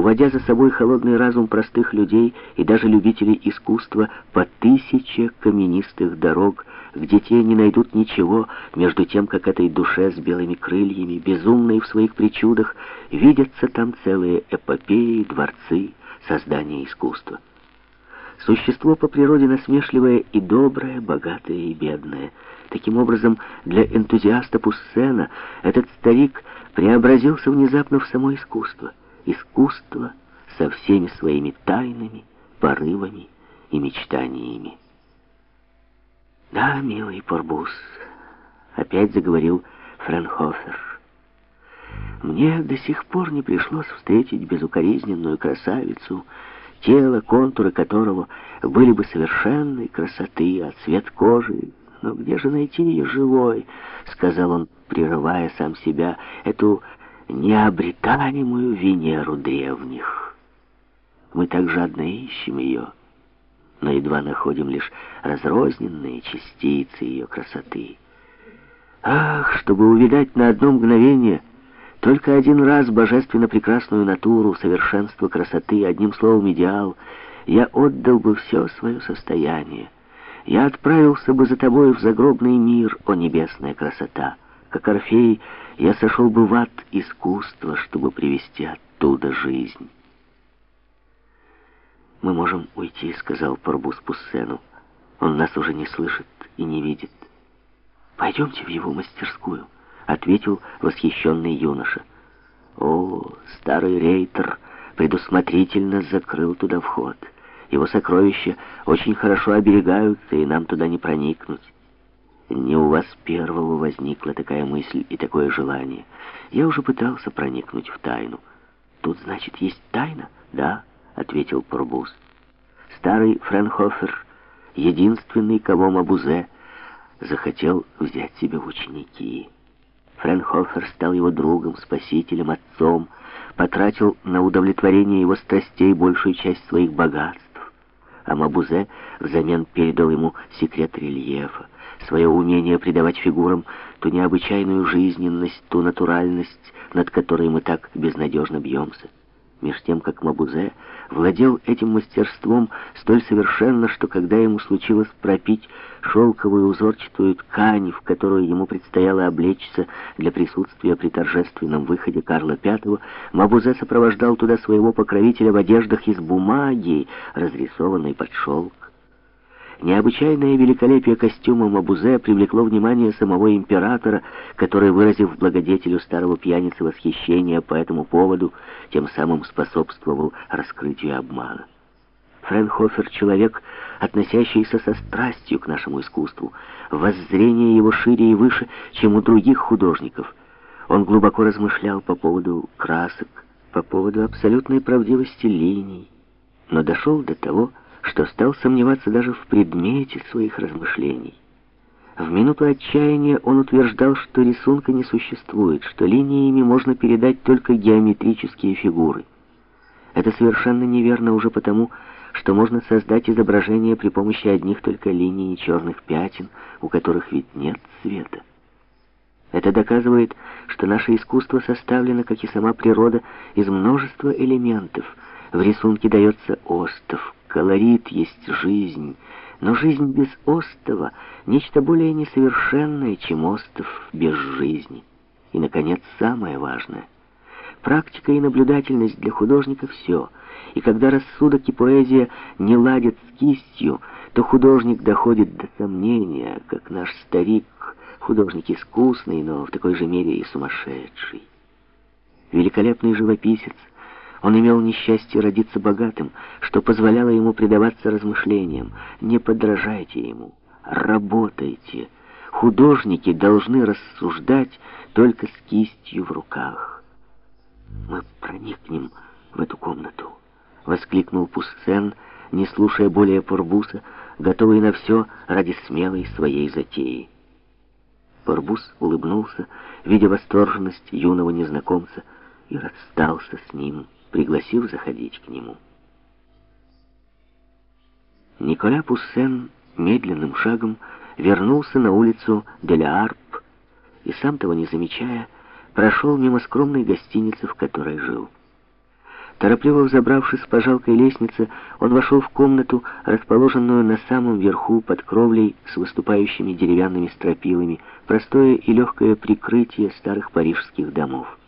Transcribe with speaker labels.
Speaker 1: уводя за собой холодный разум простых людей и даже любителей искусства по тысяче каменистых дорог, где те не найдут ничего, между тем, как этой душе с белыми крыльями, безумной в своих причудах, видятся там целые эпопеи, дворцы, создания искусства. Существо по природе насмешливое и доброе, богатое и бедное. Таким образом, для энтузиаста Пуссена этот старик преобразился внезапно в само искусство. Искусство со всеми своими тайнами, порывами и мечтаниями. «Да, милый Порбус», — опять заговорил Френхофер, — «мне до сих пор не пришлось встретить безукоризненную красавицу, тело, контуры которого были бы совершенной красоты, а цвет кожи... Но где же найти ее живой?» — сказал он, прерывая сам себя, — «эту необретаемую Венеру древних. Мы так жадно ищем ее» но едва находим лишь разрозненные частицы ее красоты. Ах, чтобы увидать на одно мгновение только один раз божественно прекрасную натуру, совершенство красоты, одним словом идеал, я отдал бы все свое состояние. Я отправился бы за тобой в загробный мир, о небесная красота. Как Орфей, я сошел бы в ад искусства, чтобы привести оттуда жизнь. «Мы можем уйти», — сказал Порбус Пуссену. «Он нас уже не слышит и не видит». «Пойдемте в его мастерскую», — ответил восхищенный юноша. «О, старый рейтер предусмотрительно закрыл туда вход. Его сокровища очень хорошо оберегаются, и нам туда не проникнуть». Не у вас первого возникла такая мысль и такое желание. Я уже пытался проникнуть в тайну. Тут, значит, есть тайна? Да ответил Порбус. Старый Френхофер, единственный, кого Мабузе захотел взять себе в ученики. Френхофер стал его другом, спасителем, отцом, потратил на удовлетворение его страстей большую часть своих богатств. А Мабузе взамен передал ему секрет рельефа, свое умение придавать фигурам ту необычайную жизненность, ту натуральность, над которой мы так безнадежно бьемся меж тем как Мабузе владел этим мастерством столь совершенно, что когда ему случилось пропить шелковую узорчатую ткань, в которую ему предстояло облечься для присутствия при торжественном выходе Карла V, Мабузе сопровождал туда своего покровителя в одеждах из бумаги, разрисованной под шелк. Необычайное великолепие костюма Мабузе привлекло внимание самого императора, который, выразив благодетелю старого пьяницы восхищение по этому поводу, тем самым способствовал раскрытию обмана. Френхофер — человек, относящийся со страстью к нашему искусству. Воззрение его шире и выше, чем у других художников. Он глубоко размышлял по поводу красок, по поводу абсолютной правдивости линий, но дошел до того, что стал сомневаться даже в предмете своих размышлений. В минуту отчаяния он утверждал, что рисунка не существует, что линиями можно передать только геометрические фигуры. Это совершенно неверно уже потому, что можно создать изображение при помощи одних только линий и черных пятен, у которых ведь нет цвета. Это доказывает, что наше искусство составлено, как и сама природа, из множества элементов. В рисунке дается остов, Колорит есть жизнь, но жизнь без остова — нечто более несовершенное, чем остов без жизни. И, наконец, самое важное — практика и наблюдательность для художника — все. И когда рассудок и поэзия не ладят с кистью, то художник доходит до сомнения, как наш старик, художник искусный, но в такой же мере и сумасшедший. Великолепный живописец — он имел несчастье родиться богатым, что позволяло ему предаваться размышлениям. Не подражайте ему, работайте. Художники должны рассуждать только с кистью в руках. «Мы проникнем в эту комнату», — воскликнул Пуссен, не слушая более Порбуса, готовый на все ради смелой своей затеи. Порбус улыбнулся, видя восторженность юного незнакомца, и расстался с ним пригласив заходить к нему. Николя Пуссен медленным шагом вернулся на улицу Деля-Арп и, сам того не замечая, прошел мимо скромной гостиницы, в которой жил. Торопливо взобравшись по жалкой лестнице, он вошел в комнату, расположенную на самом верху под кровлей с выступающими деревянными стропилами, простое и легкое прикрытие старых парижских домов.